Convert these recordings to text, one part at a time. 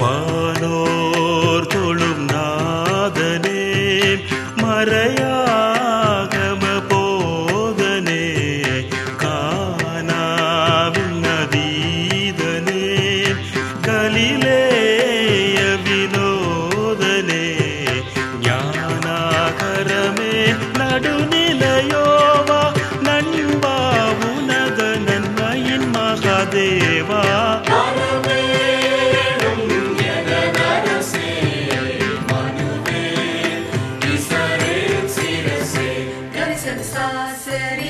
வானோர் தொழும் நாதனே மறையாகம போதனே காணாவின் நதீதனே கலிலேய வினோதனே ஞானாகரமே நடுநிலையோவா நண்பா உனத நன்மையின் மகாதேவா. sasari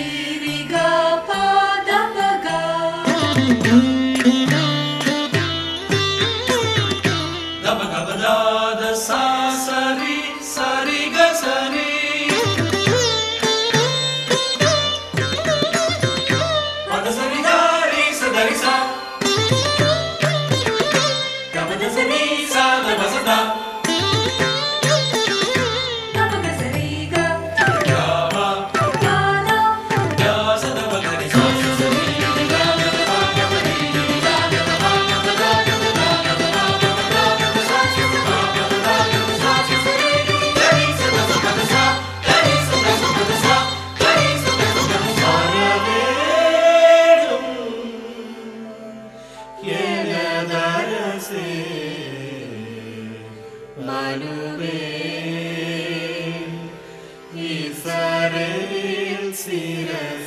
மனுவே. இசரேல் சிறை